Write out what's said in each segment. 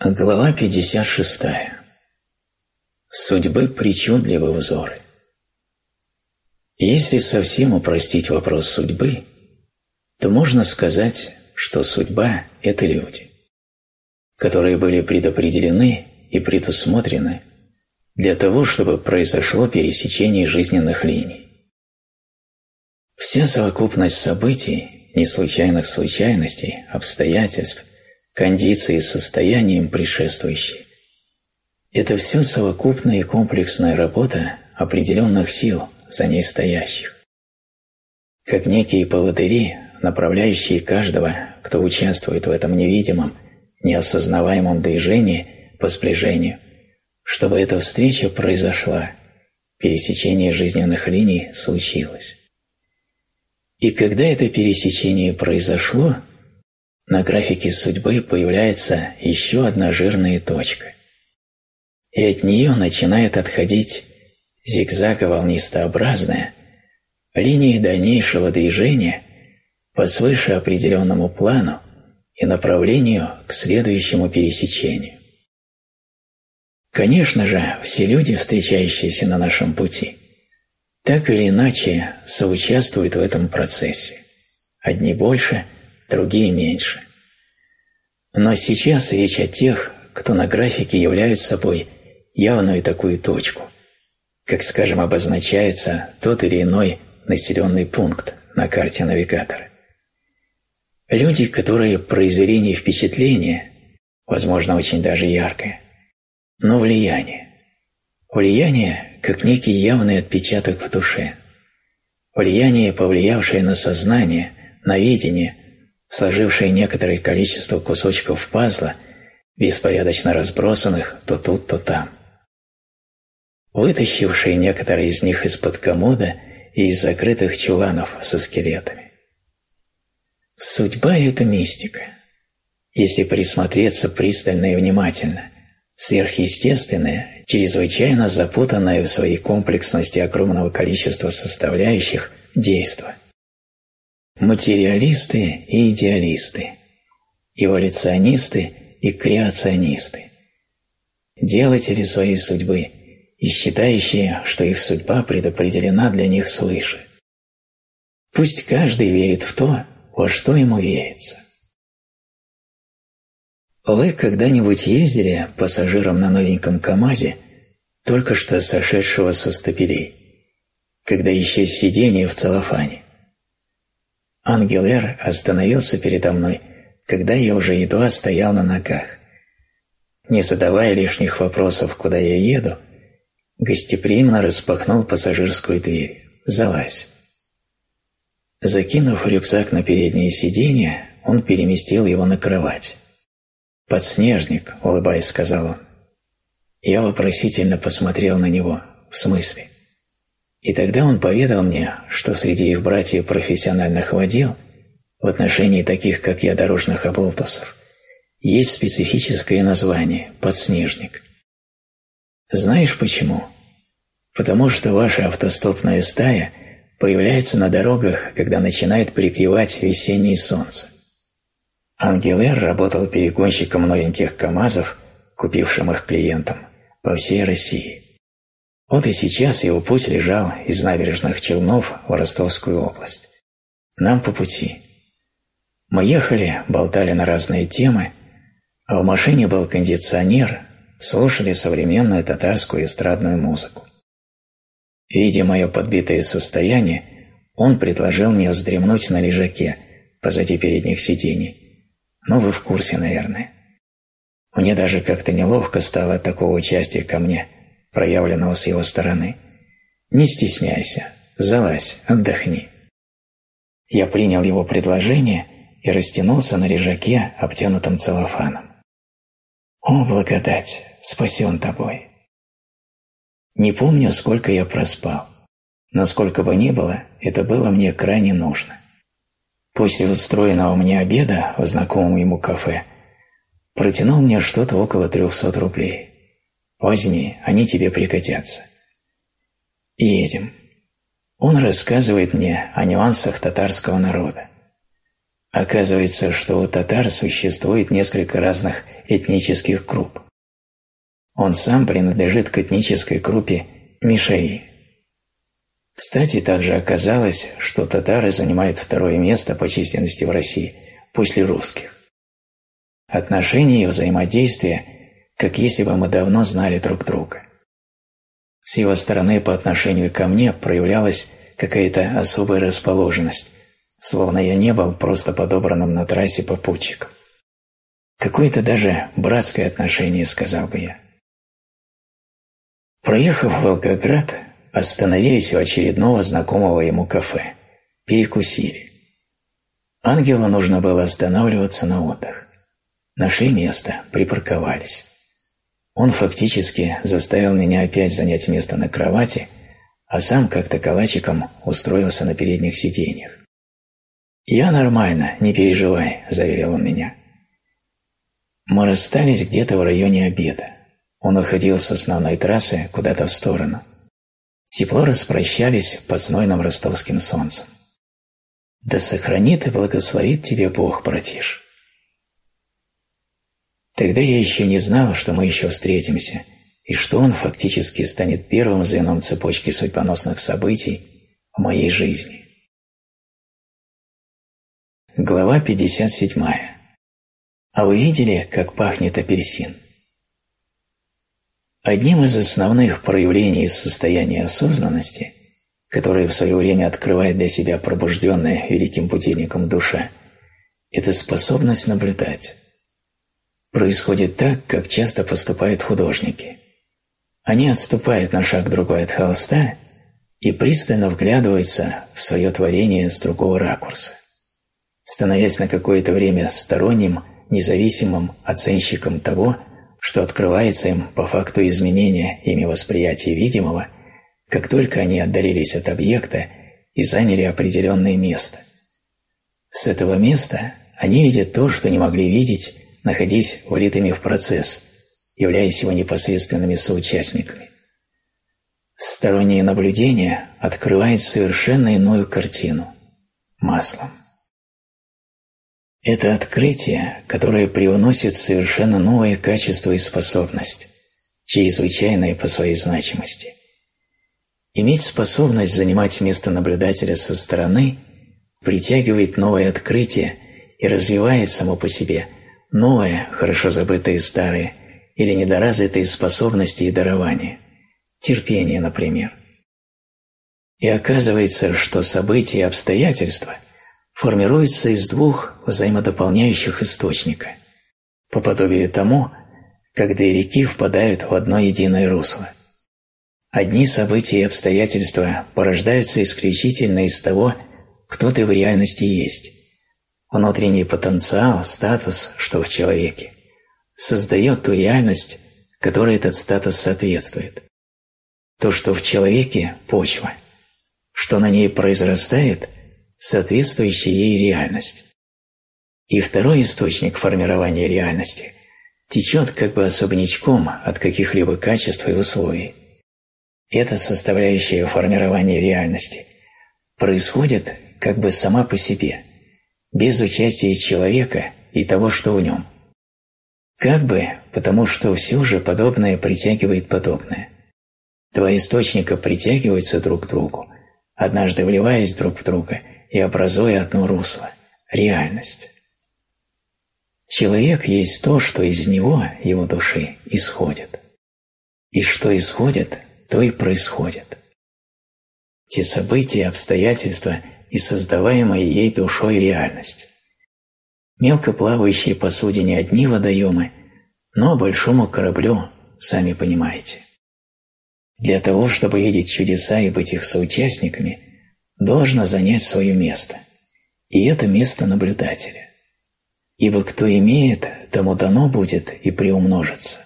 Глава 56. Судьбы причудливы узоры. Если совсем упростить вопрос судьбы, то можно сказать, что судьба – это люди, которые были предопределены и предусмотрены для того, чтобы произошло пересечение жизненных линий. Вся совокупность событий, неслучайных случайностей, обстоятельств, кондиции состояния им предшествующие – это все совокупная и комплексная работа определенных сил, за ней стоящих. Как некие поводыри, направляющие каждого, кто участвует в этом невидимом, неосознаваемом движении по сближению, чтобы эта встреча произошла, пересечение жизненных линий случилось. И когда это пересечение произошло, на графике судьбы появляется еще одна жирная точка. И от нее начинает отходить зигзаго-волнистообразная линия дальнейшего движения по свыше определенному плану и направлению к следующему пересечению. Конечно же, все люди, встречающиеся на нашем пути, так или иначе соучаствуют в этом процессе. Одни больше, другие меньше. Но сейчас речь о тех, кто на графике являют собой явную такую точку, как, скажем, обозначается тот или иной населенный пункт на карте навигатора. Люди, которые произвели не впечатление, возможно, очень даже яркое, но влияние. Влияние как некий явный отпечаток в душе. Влияние, повлиявшее на сознание, на видение, сложившее некоторое количество кусочков пазла, беспорядочно разбросанных то тут, то там. Вытащившие некоторые из них из-под комода и из закрытых чуланов со скелетами. Судьба – это мистика. Если присмотреться пристально и внимательно, сверхъестественное, чрезвычайно запутанное в своей комплексности огромного количества составляющих действо – материалисты и идеалисты, эволюционисты и креационисты, делатели своей судьбы и считающие, что их судьба предопределена для них свыше. Пусть каждый верит в то, во что ему верится. Вы когда-нибудь ездили пассажиром на новеньком КАМАЗе, только что сошедшего со стапелей, когда еще сиденье в целлофане? Ангел Эр остановился передо мной, когда я уже едва стоял на ногах. Не задавая лишних вопросов, куда я еду, гостеприимно распахнул пассажирскую дверь. «Залазь». Закинув рюкзак на переднее сиденье, он переместил его на кровать. «Подснежник», — улыбаясь, сказал он. Я вопросительно посмотрел на него. «В смысле?» И тогда он поведал мне, что среди их братьев профессиональных водил, в отношении таких, как я, дорожных облтусов, есть специфическое название – подснежник. Знаешь почему? Потому что ваша автостопная стая появляется на дорогах, когда начинает прикрывать весеннее солнце. Ангелер работал перегонщиком новеньких КАМАЗов, купившим их клиентам, по всей России. Вот и сейчас его путь лежал из набережных Челнов в Ростовскую область. Нам по пути. Мы ехали, болтали на разные темы, а в машине был кондиционер, слушали современную татарскую эстрадную музыку. Видя мое подбитое состояние, он предложил мне вздремнуть на лежаке позади передних сидений. Ну, вы в курсе, наверное. Мне даже как-то неловко стало от такого участия ко мне – проявленного с его стороны. Не стесняйся, залазь, отдохни. Я принял его предложение и растянулся на лежаке, обтянутом целлофаном. О, благодать, спасен тобой. Не помню, сколько я проспал, но сколько бы ни было, это было мне крайне нужно. После устроенного мне обеда в знакомом ему кафе протянул мне что-то около трехсот рублей. Возьми, они тебе пригодятся. Едем. Он рассказывает мне о нюансах татарского народа. Оказывается, что у татар существует несколько разных этнических групп. Он сам принадлежит к этнической группе Мишаи. Кстати, также оказалось, что татары занимают второе место по численности в России после русских. Отношения и взаимодействие, как если бы мы давно знали друг друга. С его стороны по отношению ко мне проявлялась какая-то особая расположенность, словно я не был просто подобранным на трассе попутчиком. Какое-то даже братское отношение, сказал бы я. Проехав Волгоград, остановились у очередного знакомого ему кафе. Перекусили. Ангелу нужно было останавливаться на отдых. Нашли место, припарковались. Он фактически заставил меня опять занять место на кровати, а сам как-то калачиком устроился на передних сиденьях. «Я нормально, не переживай», – заверил он меня. Мы расстались где-то в районе обеда. Он уходил с основной трассы куда-то в сторону. Тепло распрощались под знойным ростовским солнцем. «Да сохранит и благословит тебе Бог, братиш». Тогда я еще не знал, что мы еще встретимся, и что он фактически станет первым звеном цепочки судьбоносных событий в моей жизни. Глава 57. А вы видели, как пахнет апельсин? Одним из основных проявлений состояния осознанности, которое в свое время открывает для себя пробужденная великим будильником душа, это способность наблюдать. Происходит так, как часто поступают художники. Они отступают на шаг другой от холста и пристально вглядываются в свое творение с другого ракурса становясь на какое-то время сторонним, независимым оценщиком того, что открывается им по факту изменения ими восприятия видимого, как только они отдалились от объекта и заняли определенное место. С этого места они видят то, что не могли видеть, находясь влитыми в процесс, являясь его непосредственными соучастниками. Стороннее наблюдение открывает совершенно иную картину – маслом. Это открытие, которое привносит совершенно новое качество и способность, чрезвычайное по своей значимости. Иметь способность занимать место наблюдателя со стороны притягивает новое открытие и развивает само по себе новое, хорошо забытое старое или недоразвитые способности и дарования, терпение, например. И оказывается, что события и обстоятельства – формируется из двух взаимодополняющих источника, по подобию тому, как две реки впадают в одно единое русло. Одни события и обстоятельства порождаются исключительно из того, кто ты в реальности есть. Внутренний потенциал, статус, что в человеке, создает ту реальность, которой этот статус соответствует. То, что в человеке – почва. Что на ней произрастает – соответствующая ей реальность. И второй источник формирования реальности течет как бы особнячком от каких-либо качеств и условий. Эта составляющая формирования реальности происходит как бы сама по себе, без участия человека и того, что в нем. Как бы, потому что все же подобное притягивает подобное. Два источника притягиваются друг к другу, однажды вливаясь друг в друга – и образуя одно русло – реальность. Человек есть то, что из него, его души, исходит. И что исходит, то и происходит. Те события, обстоятельства и создаваемая ей душой реальность. Мелко плавающие посудине одни водоемы, но большому кораблю, сами понимаете. Для того, чтобы видеть чудеса и быть их соучастниками – должно занять свое место, и это место наблюдателя. Ибо кто имеет, тому дано будет и приумножится,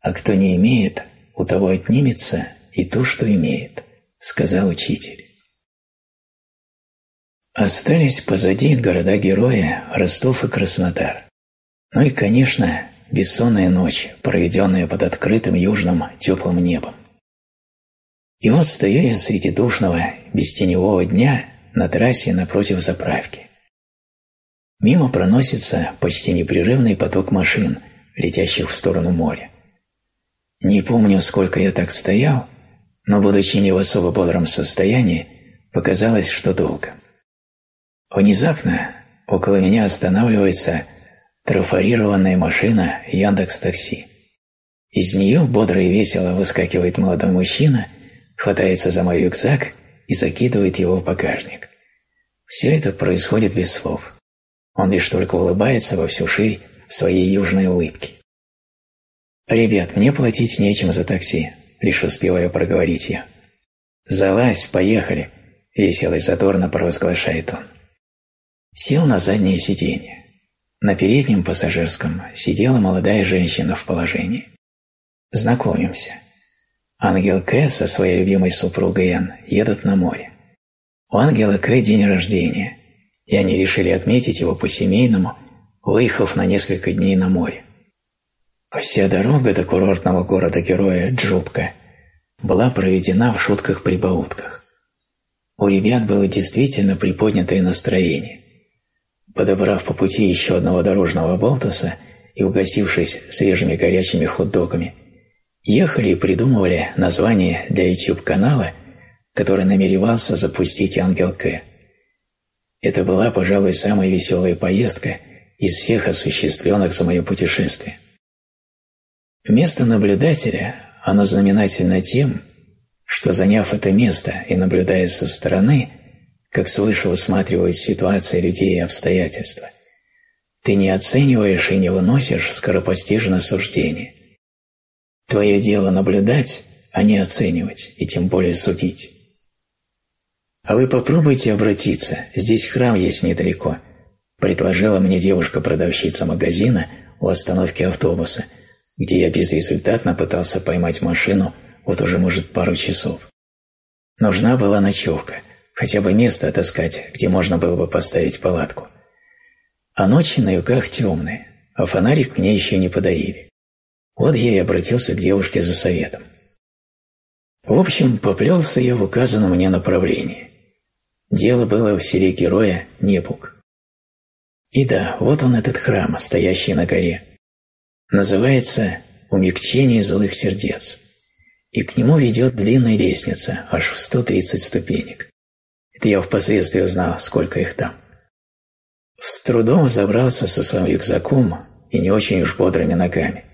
а кто не имеет, у того отнимется и то, что имеет, сказал учитель. Остались позади города-герои Ростов и Краснодар. Ну и, конечно, бессонная ночь, проведенная под открытым южным теплым небом. И вот стою я среди душного, бестеневого дня на трассе напротив заправки. Мимо проносится почти непрерывный поток машин, летящих в сторону моря. Не помню, сколько я так стоял, но, будучи не в особо бодром состоянии, показалось, что долго. Внезапно около меня останавливается трафарированная машина Яндекс Такси. Из нее бодро и весело выскакивает молодой мужчина, хватается за мой рюкзак и закидывает его в багажник. Все это происходит без слов. Он лишь только улыбается во всю ширь своей южной улыбки. «Ребят, мне платить нечем за такси», — лишь успеваю проговорить я. «Залазь, поехали», — весело и задорно провозглашает он. Сел на заднее сиденье. На переднем пассажирском сидела молодая женщина в положении. Знакомимся. Ангел К со своей любимой супругой Н едут на море. У Ангела К день рождения, и они решили отметить его по-семейному, выехав на несколько дней на море. Вся дорога до курортного города-героя Джубка была проведена в шутках-прибаутках. У ребят было действительно приподнятое настроение. Подобрав по пути еще одного дорожного болтуса и угостившись свежими горячими хот-догами, ехали и придумывали название для YouTube-канала, который намеревался запустить Ангел К. Это была, пожалуй, самая веселая поездка из всех осуществленных за мое путешествие. Место наблюдателя, оно знаменательно тем, что, заняв это место и наблюдая со стороны – как свыше усматривают ситуации людей и обстоятельства. Ты не оцениваешь и не выносишь скоропостижно суждение. Твое дело наблюдать, а не оценивать, и тем более судить. А вы попробуйте обратиться, здесь храм есть недалеко, предложила мне девушка-продавщица магазина у остановки автобуса, где я безрезультатно пытался поймать машину вот уже, может, пару часов. Нужна была ночевка – хотя бы место отыскать, где можно было бы поставить палатку. А ночи на югах темные, а фонарик мне еще не подарили. Вот я и обратился к девушке за советом. В общем, поплелся я в указанном мне направлении. Дело было в селе героя Непук. И да, вот он этот храм, стоящий на горе. Называется «Умягчение злых сердец». И к нему ведет длинная лестница, аж в 130 ступенек. Это я впоследствии узнал, сколько их там. С трудом забрался со своим рюкзаком и не очень уж бодрыми ногами.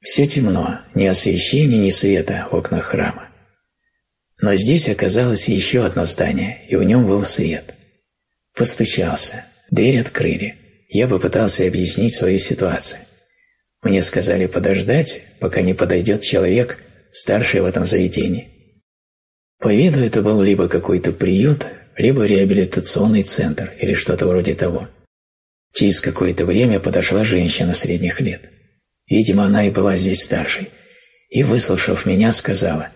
Все темно, ни освещения, ни света в окнах храма. Но здесь оказалось еще одно здание, и в нем был свет. Постучался, дверь открыли. Я попытался объяснить свою ситуацию. Мне сказали подождать, пока не подойдет человек, старший в этом заведении. По виду это был либо какой-то приют, либо реабилитационный центр или что-то вроде того. Через какое-то время подошла женщина средних лет. Видимо, она и была здесь старшей. И, выслушав меня, сказала,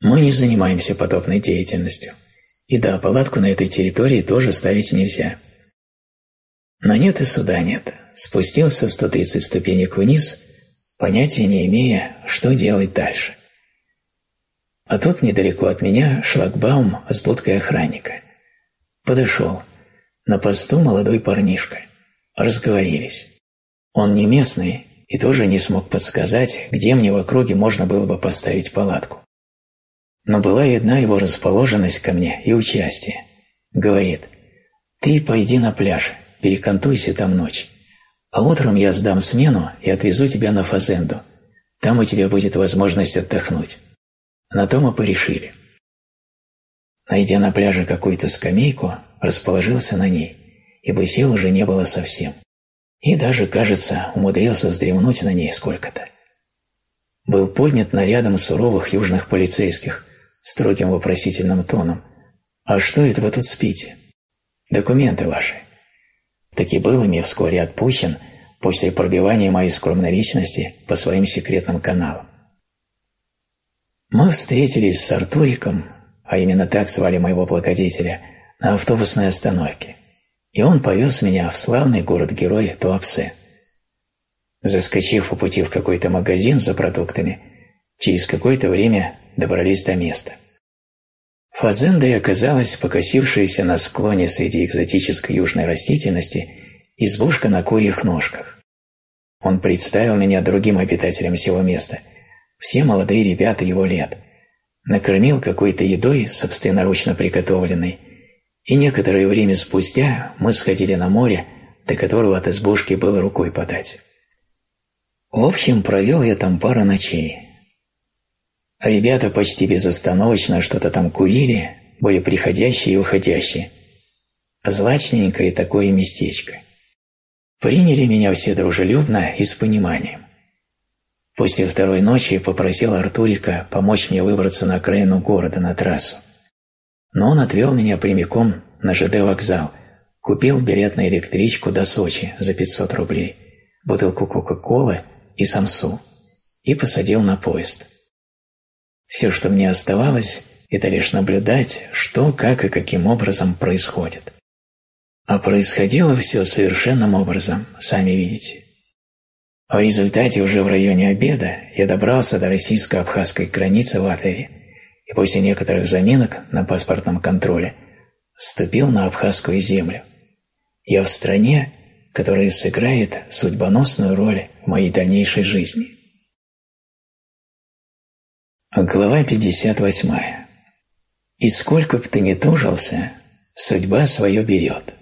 «Мы не занимаемся подобной деятельностью. И да, палатку на этой территории тоже ставить нельзя». Но нет и суда нет. Спустился 130 ступенек вниз, понятия не имея, что делать дальше. А тут недалеко от меня шлагбаум с будкой охранника. Подошел. На посту молодой парнишка. Разговорились. Он не местный и тоже не смог подсказать, где мне в округе можно было бы поставить палатку. Но была видна его расположенность ко мне и участие. Говорит, «Ты пойди на пляж, перекантуйся там ночь, а утром я сдам смену и отвезу тебя на Фазенду. Там у тебя будет возможность отдохнуть». На то мы порешили. Найдя на пляже какую-то скамейку, расположился на ней, ибо сил уже не было совсем. И даже, кажется, умудрился вздремнуть на ней сколько-то. Был поднят нарядом суровых южных полицейских, строгим вопросительным тоном. «А что это вы тут спите?» «Документы ваши». Таки был ими вскоре отпущен после пробивания моей скромной личности по своим секретным каналам. Мы встретились с Артуриком, а именно так звали моего благодетеля, на автобусной остановке, и он повез меня в славный город-герой Туапсе. Заскочив по пути в какой-то магазин за продуктами, через какое-то время добрались до места. Фазендой оказалась покосившаяся на склоне среди экзотической южной растительности избушка на курьих ножках. Он представил меня другим обитателям всего места, все молодые ребята его лет, накормил какой-то едой собственноручно приготовленной, и некоторое время спустя мы сходили на море, до которого от избушки было рукой подать. В общем, провел я там пару ночей. Ребята почти безостановочно что-то там курили, были приходящие и уходящие. Злачненькое такое местечко. Приняли меня все дружелюбно и с пониманием. После второй ночи попросил Артурика помочь мне выбраться на окраину города, на трассу. Но он отвел меня прямиком на ЖД вокзал, купил билет на электричку до Сочи за 500 рублей, бутылку Кока-Колы и самсу и посадил на поезд. Все, что мне оставалось, это лишь наблюдать, что, как и каким образом происходит. А происходило все совершенным образом, сами видите. В результате уже в районе обеда я добрался до российско-абхазской границы в Атлере и после некоторых заминок на паспортном контроле ступил на абхазскую землю. Я в стране, которая сыграет судьбоносную роль в моей дальнейшей жизни. Глава 58. «И сколько б ты ни тужился, судьба свое берет».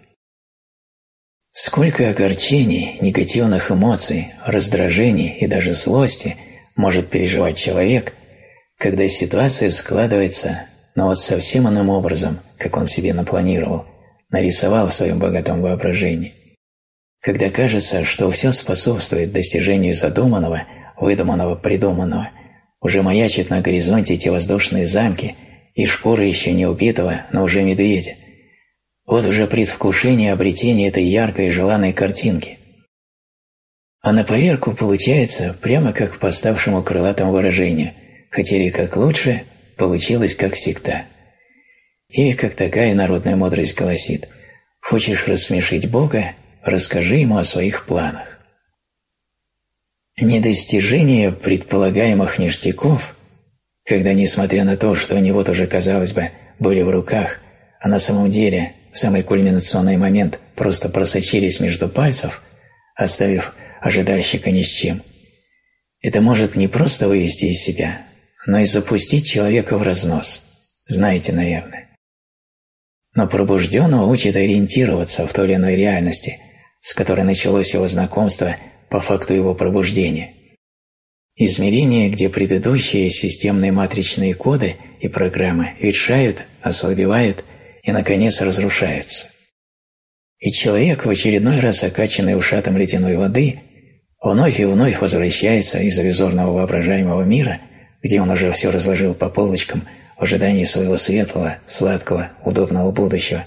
Сколько огорчений, негативных эмоций, раздражений и даже злости может переживать человек, когда ситуация складывается, но вот совсем иным образом, как он себе напланировал, нарисовал в своем богатом воображении. Когда кажется, что все способствует достижению задуманного, выдуманного, придуманного, уже маячат на горизонте те воздушные замки и шкуры еще не убитого, но уже медведя – вот уже предвкушение обретения этой яркой и желанной картинки. А на поверку получается прямо как по ставшему крылатому выражению «хотели как лучше, получилось как всегда». Или как такая народная мудрость гласит «хочешь рассмешить Бога, расскажи ему о своих планах». Недостижение предполагаемых ништяков, когда, несмотря на то, что они вот уже, казалось бы, были в руках, а на самом деле самый кульминационный момент просто просочились между пальцев, оставив ожидальщика ни с чем. Это может не просто вывести из себя, но и запустить человека в разнос. Знаете, наверное. Но пробужденного учит ориентироваться в той или иной реальности, с которой началось его знакомство по факту его пробуждения. Измерение, где предыдущие системные матричные коды и программы ветшают, ослабевают – и, наконец, разрушаются. И человек, в очередной раз окачанный ушатом ледяной воды, вновь и вновь возвращается из иллюзорного воображаемого мира, где он уже все разложил по полочкам в ожидании своего светлого, сладкого, удобного будущего,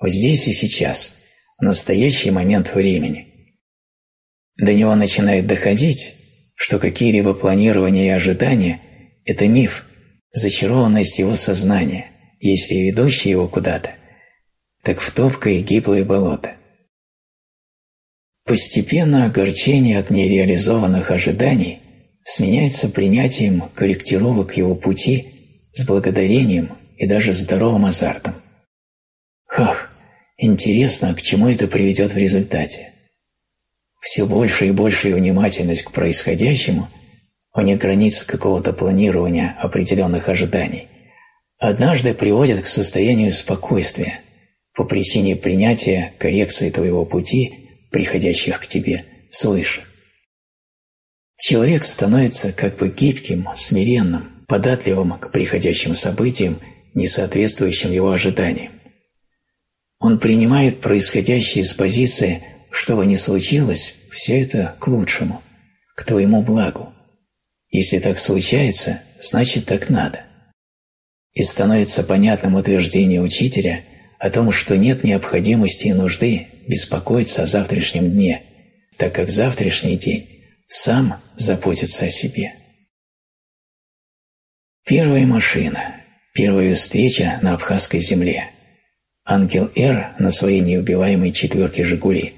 вот здесь и сейчас, в настоящий момент времени. До него начинает доходить, что какие-либо планирования и ожидания – это миф, зачарованность его сознания, если ведущий его куда-то, так в топкое гиблое болото. Постепенно огорчение от нереализованных ожиданий сменяется принятием корректировок его пути с благодарением и даже здоровым азартом. Хах, интересно, к чему это приведет в результате. Все больше и большая внимательность к происходящему, вне границ какого-то планирования определенных ожиданий, однажды приводит к состоянию спокойствия по причине принятия коррекции твоего пути, приходящих к тебе свыше. Человек становится как бы гибким, смиренным, податливым к приходящим событиям, не соответствующим его ожиданиям. Он принимает происходящее с позиции «что бы ни случилось, все это к лучшему, к твоему благу». Если так случается, значит так надо – и становится понятным утверждение учителя о том, что нет необходимости и нужды беспокоиться о завтрашнем дне, так как завтрашний день сам заботится о себе. Первая машина, первая встреча на абхазской земле. Ангел Эр на своей неубиваемой четверке «Жигули»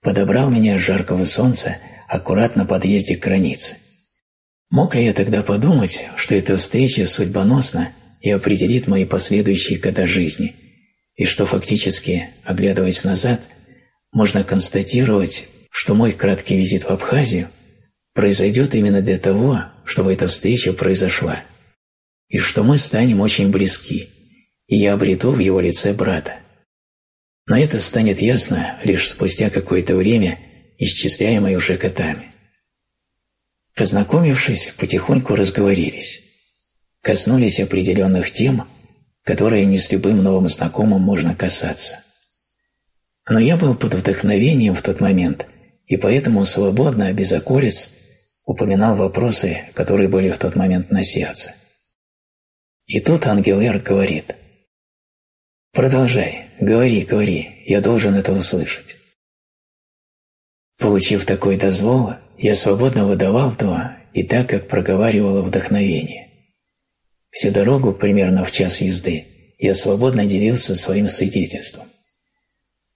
подобрал меня с жаркого солнца аккуратно подъезде к границе. Мог ли я тогда подумать, что эта встреча судьбоносна и определит мои последующие года жизни, и что фактически, оглядываясь назад, можно констатировать, что мой краткий визит в Абхазию произойдет именно для того, чтобы эта встреча произошла, и что мы станем очень близки, и я обрету в его лице брата. Но это станет ясно лишь спустя какое-то время, исчисляемое уже котами. Познакомившись, потихоньку разговорились. Коснулись определенных тем, которые не с любым новым знакомым можно касаться. Но я был под вдохновением в тот момент, и поэтому свободно, без околиц, упоминал вопросы, которые были в тот момент на сердце. И тут ангел Эр говорит – Продолжай, говори, говори, я должен это услышать. Получив такой дозвол, я свободно выдавал то и так, как проговаривало вдохновение. Всю дорогу, примерно в час езды, я свободно делился своим свидетельством.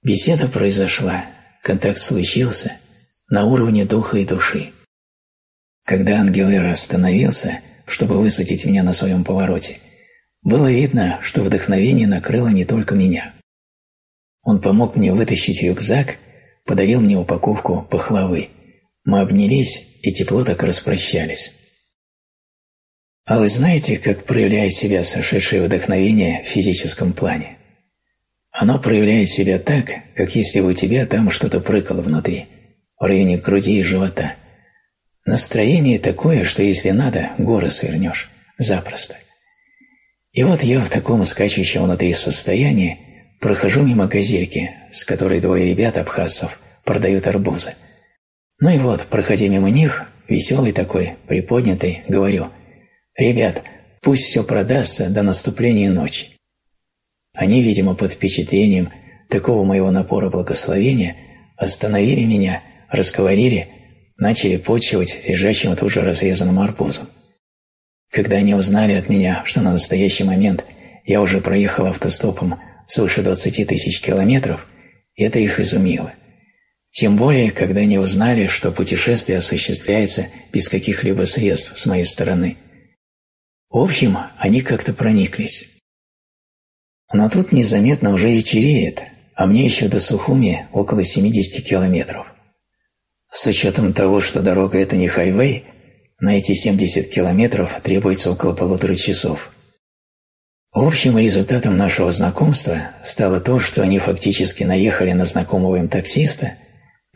Беседа произошла, контакт случился на уровне духа и души. Когда ангел Эра остановился, чтобы высадить меня на своем повороте, было видно, что вдохновение накрыло не только меня. Он помог мне вытащить рюкзак, подарил мне упаковку пахлавы. Мы обнялись и тепло так распрощались. А вы знаете, как проявляет себя сошедшее вдохновение в физическом плане? Оно проявляет себя так, как если бы у тебя там что-то прыгало внутри, в районе груди и живота. Настроение такое, что если надо, горы свернешь. Запросто. И вот я в таком скачущем внутри состоянии прохожу мимо газельки, с которой двое ребят абхазцев продают арбузы. Ну и вот, проходя мимо них, веселый такой, приподнятый, говорю, «Ребят, пусть все продастся до наступления ночи». Они, видимо, под впечатлением такого моего напора благословения остановили меня, расковырили, начали почивать лежащим тут же разрезанным арбузом. Когда они узнали от меня, что на настоящий момент я уже проехал автостопом свыше 20 тысяч километров, это их изумило. Тем более, когда они узнали, что путешествие осуществляется без каких-либо средств с моей стороны. В общем, они как-то прониклись. Но тут незаметно уже вечереет, а мне еще до Сухуми около 70 километров. С учетом того, что дорога это не хайвей, на эти 70 километров требуется около полутора часов. Общим результатом нашего знакомства стало то, что они фактически наехали на знакомого им таксиста,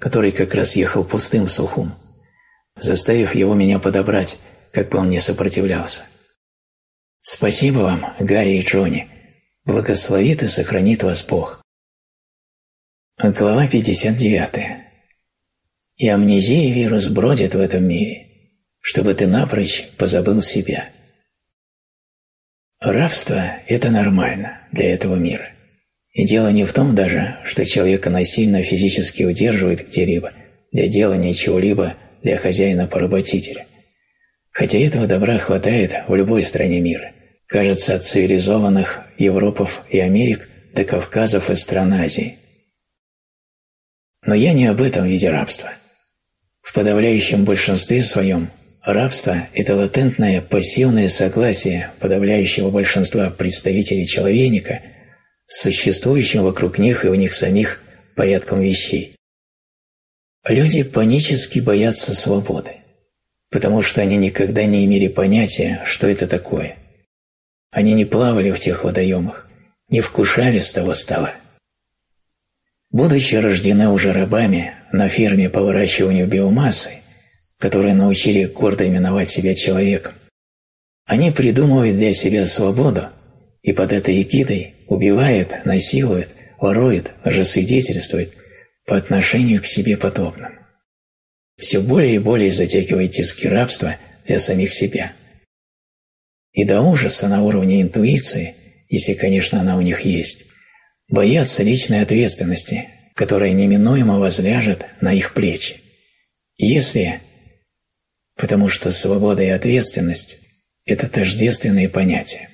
который как раз ехал пустым в Сухум, заставив его меня подобрать, как бы он не сопротивлялся. Спасибо вам, Гарри и Джонни. Благословит и сохранит вас Бог. Глава 59. И амнезия вирус бродит в этом мире чтобы ты напрочь позабыл себя. Рабство – это нормально для этого мира. И дело не в том даже, что человека насильно физически удерживают где-либо для делания чего-либо для хозяина-поработителя. Хотя этого добра хватает в любой стране мира. Кажется, от цивилизованных Европов и Америк до Кавказов и стран Азии. Но я не об этом виде рабства. В подавляющем большинстве своем Рабство – это латентное пассивное согласие подавляющего большинства представителей человека с существующим вокруг них и у них самих порядком вещей. Люди панически боятся свободы, потому что они никогда не имели понятия, что это такое. Они не плавали в тех водоемах, не вкушали с того стола. Будучи рождены уже рабами на ферме по выращиванию биомассы, которые научили гордо именовать себя человеком. Они придумывают для себя свободу и под этой эгидой убивают, насилуют, воруют, лжесвидетельствуют по отношению к себе подобным. Все более и более затягивая тиски рабства для самих себя. И до ужаса на уровне интуиции, если, конечно, она у них есть, боятся личной ответственности, которая неминуемо возляжет на их плечи. Если потому что свобода и ответственность – это тождественные понятия.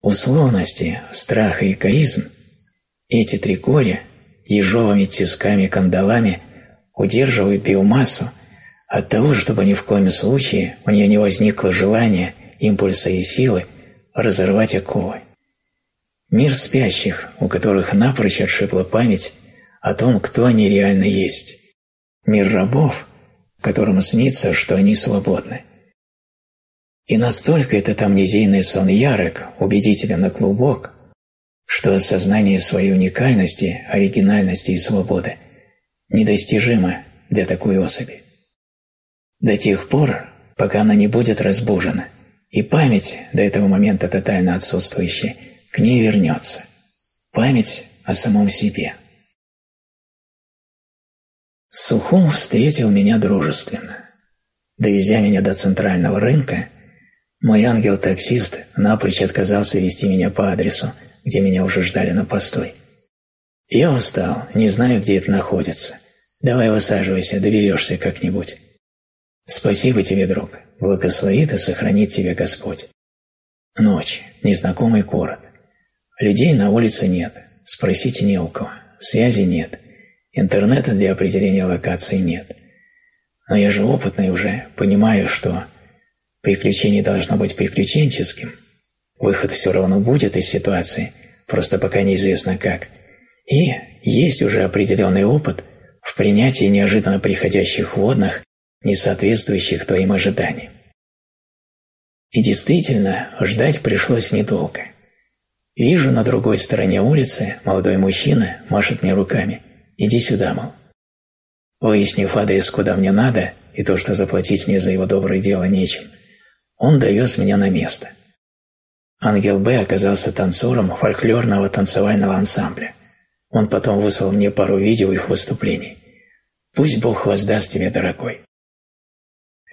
Условности, страх и эгоизм – эти три коря ежовыми тисками кандалами удерживают биомассу от того, чтобы ни в коем случае у нее не возникло желания, импульса и силы разорвать оковы. Мир спящих, у которых напрочь отшибла память о том, кто они реально есть. Мир рабов, которым снится, что они свободны. И настолько этот амнезийный сон ярок, убедителен и глубок, что осознание своей уникальности, оригинальности и свободы недостижимо для такой особи. До тех пор, пока она не будет разбужена, и память, до этого момента тотально отсутствующая, к ней вернется. Память о самом себе. Сухум встретил меня дружественно. Довезя меня до центрального рынка, мой ангел-таксист напрочь отказался вести меня по адресу, где меня уже ждали на постой. Я устал, не знаю, где это находится. Давай высаживайся, доберешься как-нибудь. Спасибо тебе, друг. Благословит и сохранит тебя Господь. Ночь. Незнакомый город. Людей на улице нет. Спросить не у кого. Связи нет. Интернета для определения локации нет. Но я же опытный уже, понимаю, что приключение должно быть приключенческим. Выход все равно будет из ситуации, просто пока неизвестно как. И есть уже определенный опыт в принятии неожиданно приходящих водных, не соответствующих твоим ожиданиям. И действительно, ждать пришлось недолго. Вижу на другой стороне улицы молодой мужчина машет мне руками. Иди сюда, мол. Выяснив адрес, куда мне надо, и то, что заплатить мне за его доброе дело нечем, он довез меня на место. Ангел Б оказался танцором фольклорного танцевального ансамбля. Он потом выслал мне пару видео их выступлений. Пусть Бог воздаст тебе, дорогой.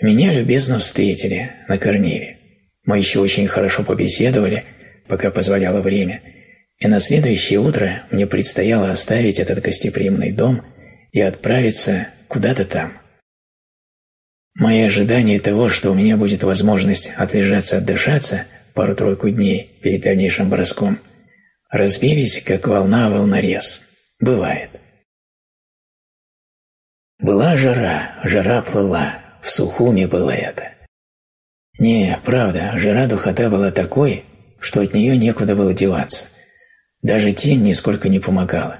Меня любезно встретили, накормили. Мы еще очень хорошо побеседовали, пока позволяло время – и на следующее утро мне предстояло оставить этот гостеприимный дом и отправиться куда-то там. Мои ожидания того, что у меня будет возможность отлежаться, отдышаться пару-тройку дней перед дальнейшим броском, разбились, как волна волнорез. Бывает. Была жара, жара плыла, в Сухуме было это. Не, правда, жара духота была такой, что от нее некуда было деваться. Даже тень нисколько не помогала.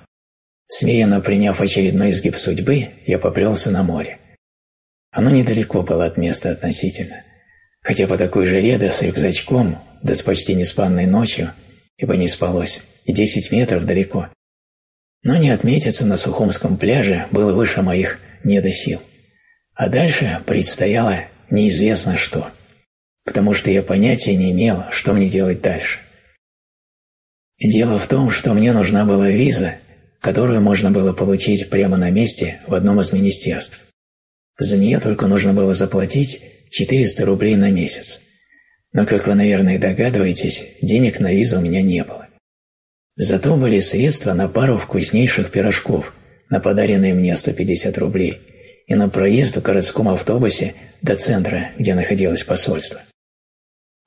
Смеяно приняв очередной изгиб судьбы, я поплелся на море. Оно недалеко было от места относительно, хотя по такой жаре да с рюкзачком, да с почти неспанной ночью, ибо не спалось, и десять метров далеко. Но не отметиться на Сухумском пляже было выше моих недосил. А дальше предстояло неизвестно что, потому что я понятия не имел, что мне делать дальше. Дело в том, что мне нужна была виза, которую можно было получить прямо на месте в одном из министерств. За нее только нужно было заплатить 400 рублей на месяц. Но, как вы, наверное, догадываетесь, денег на визу у меня не было. Зато были средства на пару вкуснейших пирожков, на подаренные мне 150 рублей, и на проезд в городском автобусе до центра, где находилось посольство.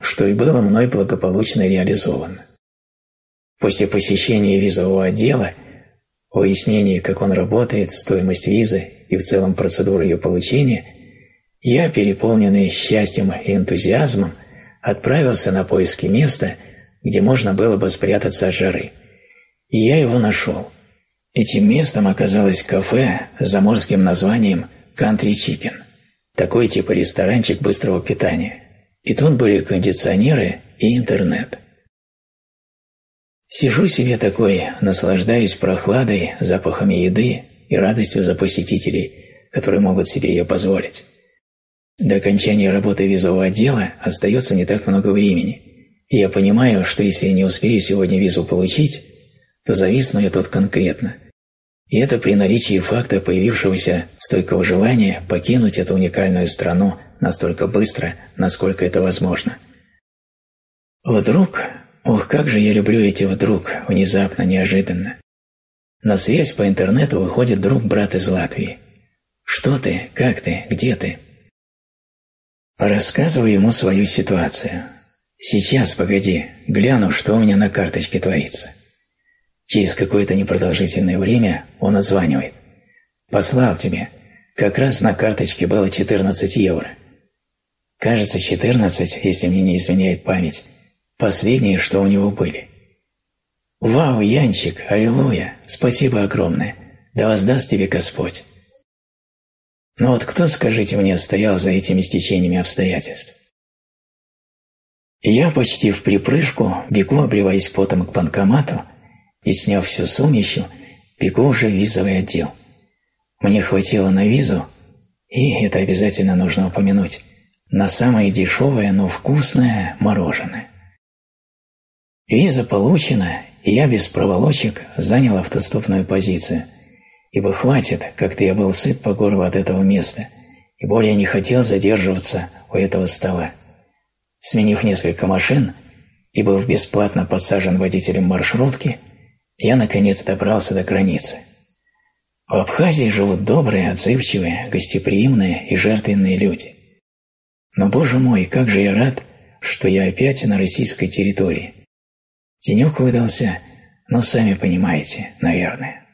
Что и было мной благополучно реализовано. После посещения визового отдела, выяснения, как он работает, стоимость визы и в целом процедуру ее получения, я, переполненный счастьем и энтузиазмом, отправился на поиски места, где можно было бы спрятаться от жары. И я его нашел. Этим местом оказалось кафе с заморским названием «Country Chicken». Такой типа ресторанчик быстрого питания. И тут были кондиционеры и интернет. Сижу себе такой, наслаждаюсь прохладой, запахами еды и радостью за посетителей, которые могут себе ее позволить. До окончания работы визового отдела остается не так много времени, и я понимаю, что если я не успею сегодня визу получить, зависну я тут конкретно. И это при наличии факта появившегося стойкого желания покинуть эту уникальную страну настолько быстро, насколько это возможно. Вдруг Ох, как же я люблю эти вдруг, внезапно, неожиданно. На связь по интернету выходит друг-брат из Латвии. Что ты? Как ты? Где ты? Рассказываю ему свою ситуацию. Сейчас, погоди, гляну, что у меня на карточке творится. Через какое-то непродолжительное время он отзванивает. Послал тебе. Как раз на карточке было 14 евро. Кажется, 14, если мне не изменяет память, последние, что у него были. «Вау, Янчик, аллилуйя, спасибо огромное, да воздаст тебе Господь». Но вот кто, скажите мне, стоял за этими стечениями обстоятельств? Я почти в припрыжку бегу, обливаясь потом к банкомату, и, сняв всю сумищу, бегу уже в визовый отдел. Мне хватило на визу, и это обязательно нужно упомянуть, на самое дешевое, но вкусное мороженое. Виза получена, и я без проволочек занял автостопную позицию, ибо хватит, как-то я был сыт по горло от этого места и более не хотел задерживаться у этого стола. Сменив несколько машин и был бесплатно подсажен водителем маршрутки, я наконец добрался до границы. В Абхазии живут добрые, отзывчивые, гостеприимные и жертвенные люди. Но, боже мой, как же я рад, что я опять на российской территории. Денек выдался, но сами понимаете, наверное.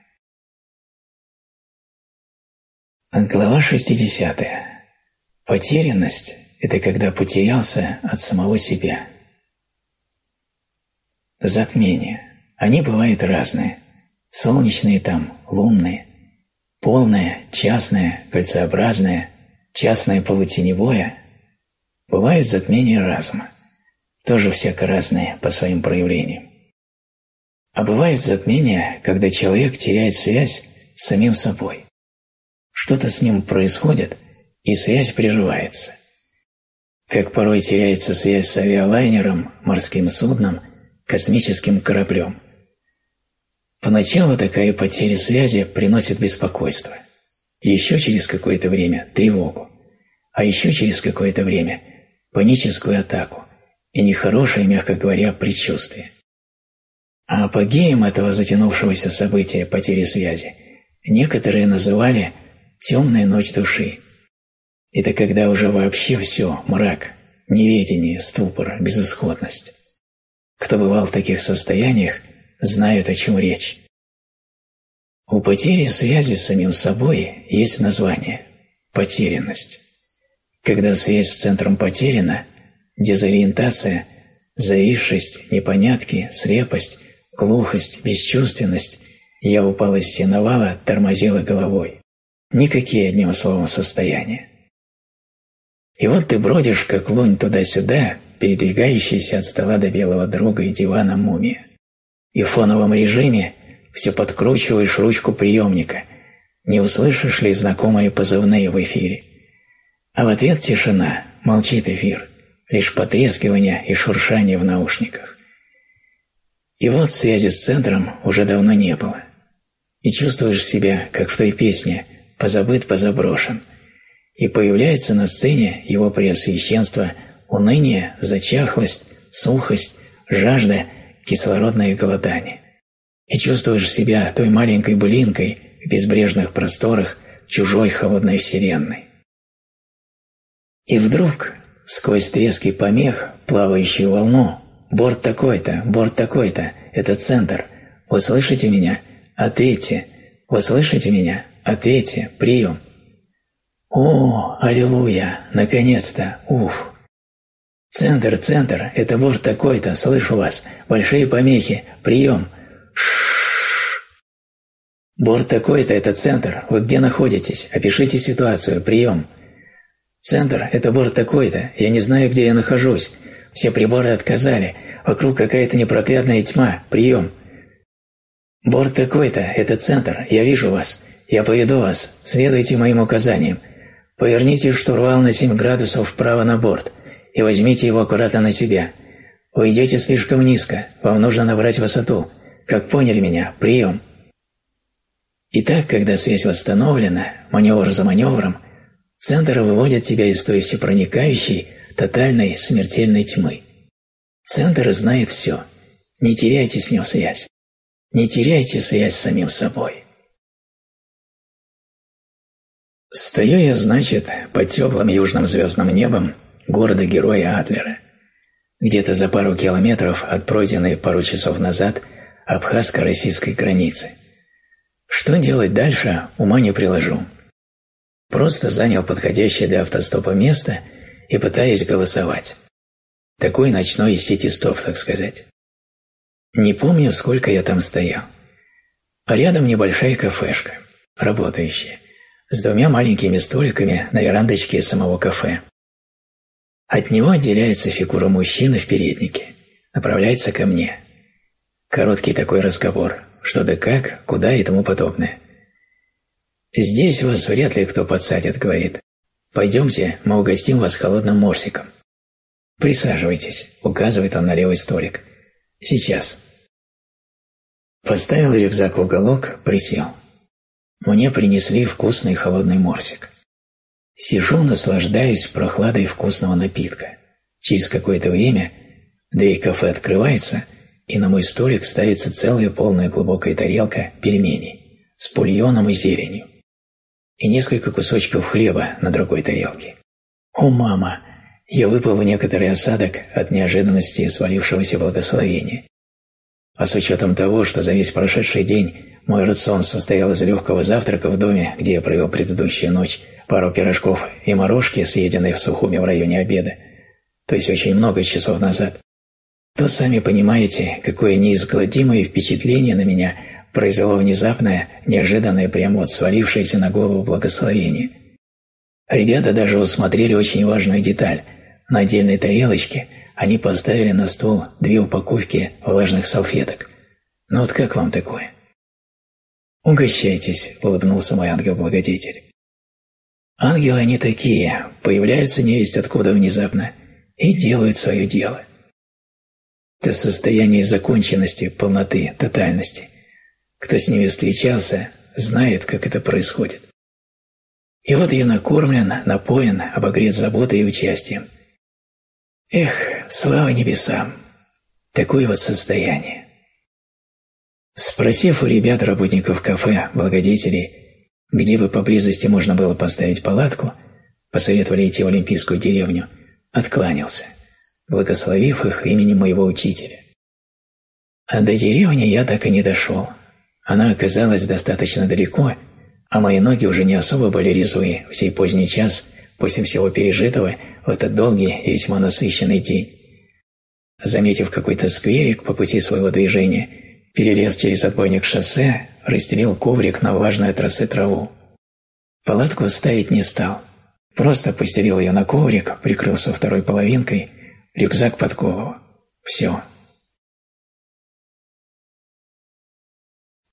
Глава 60. Потерянность это когда потерялся от самого себя. Затмения. Они бывают разные. Солнечные там, лунные. Полное, частное, кольцеобразное, частное полутеневое. Бывают затмения разума. Тоже всяко разные по своим проявлениям. А бывает затмение, когда человек теряет связь с самим собой. Что-то с ним происходит, и связь прерывается как порой теряется связь с авиалайнером, морским судном, космическим кораблем. Поначалу такая потеря связи приносит беспокойство, еще через какое-то время – тревогу, а еще через какое-то время – паническую атаку и нехорошее, мягко говоря, предчувствие. А апогеем этого затянувшегося события потери связи некоторые называли «темная ночь души», это когда уже вообще все, мрак, неведение, ступор, безысходность. Кто бывал в таких состояниях, знает, о чем речь. У потери связи с самим собой есть название – потерянность. Когда связь с центром потеряна, дезориентация, зависшесть, непонятки, слепость, глухость, бесчувственность, я упал из сеновала, тормозила головой. Никакие, одним словом, состояния. И вот ты бродишь, как лунь туда-сюда, передвигающийся от стола до белого друга и дивана мумия. И в фоновом режиме все подкручиваешь ручку приемника, не услышишь ли знакомые позывные в эфире. А в ответ тишина, молчит эфир, лишь потрескивание и шуршание в наушниках. И вот связи с центром уже давно не было. И чувствуешь себя, как в той песне «Позабыт, позаброшен», и появляется на сцене его преосвященство уныние, зачахлость, сухость, жажда, кислородное голодание. И чувствуешь себя той маленькой блинкой в безбрежных просторах чужой холодной вселенной. И вдруг, сквозь трески помех, плавающую волну, борт такой-то, борт такой-то, это центр, вы слышите меня? Ответьте, вы слышите меня? Ответьте, прием. О, аллилуйя, наконец-то, уф. Центр, центр, это борт такой-то, слышу вас, большие помехи, прием. Борт такой-то, это центр, вы где находитесь, опишите ситуацию, прием. Центр, это борт такой-то, я не знаю, где я нахожусь, все приборы отказали, вокруг какая-то непроклятная тьма, прием. Борт такой-то, это центр, я вижу вас, я поведу вас, следуйте моим указаниям, Поверните штурвал на 7 градусов вправо на борт и возьмите его аккуратно на себя. Вы идете слишком низко, вам нужно набрать высоту. Как поняли меня? Прием. Итак, когда связь восстановлена, маневр за маневром, центр выводит тебя из той всепроникающей, тотальной, смертельной тьмы. Центр знает все. Не теряйте с ним связь. Не теряйте связь с самим собой. Стою я, значит, под теплым южным звездным небом города-героя Адлера, где-то за пару километров от пройденной пару часов назад абхазско-российской границы. Что делать дальше, ума не приложу. Просто занял подходящее для автостопа место и пытаюсь голосовать. Такой ночной сити-стоп, так сказать. Не помню, сколько я там стоял. А рядом небольшая кафешка, работающая, с двумя маленькими столиками на верандочке самого кафе. От него отделяется фигура мужчины в переднике, направляется ко мне. Короткий такой разговор, что да как, куда и тому подобное. «Здесь вас вряд ли кто подсадит», — говорит. «Пойдемте, мы угостим вас холодным морсиком». «Присаживайтесь», — указывает он на левый столик. «Сейчас». Поставил рюкзак в уголок, присел. Мне принесли вкусный холодный морсик. Сижу, наслаждаюсь прохладой вкусного напитка. Через какое-то время дверь кафе открывается, и на мой столик ставится целая полная глубокая тарелка пельменей с бульоном и зеленью. И несколько кусочков хлеба на другой тарелке. О, мама! Я выпал в некоторый осадок от неожиданности свалившегося благословения. А с учетом того, что за весь прошедший день мой рацион состоял из легкого завтрака в доме, где я провел предыдущую ночь, пару пирожков и морожки, съеденные в Сухуме в районе обеда, то есть очень много часов назад, то сами понимаете, какое неизгладимое впечатление на меня произвело внезапное, неожиданное прямо вот свалившееся на голову благословение. Ребята даже усмотрели очень важную деталь. На отдельной тарелочке – они поставили на стол две упаковки влажных салфеток. Ну вот как вам такое? «Угощайтесь», — улыбнулся мой ангел-благодетель. Ангелы они такие, появляются невесть откуда внезапно и делают свое дело. Это состояние законченности, полноты, тотальности. Кто с ними встречался, знает, как это происходит. И вот я накормлен, напоен, обогрет заботой и участием. Эх, слава небесам! Такое вот состояние. Спросив у ребят, работников кафе, благодетелей, где бы поблизости можно было поставить палатку, посоветовали идти в Олимпийскую деревню, откланялся, благословив их именем моего учителя. А до деревни я так и не дошел. Она оказалась достаточно далеко, а мои ноги уже не особо были резвые в сей поздний час после всего пережитого в этот долгий и весьма насыщенный день. Заметив какой-то скверик по пути своего движения, перелез через отбойник шоссе, расстелил коврик на влажной от росы траву. Палатку ставить не стал. Просто постелил ее на коврик, прикрылся второй половинкой, рюкзак под голову. Все,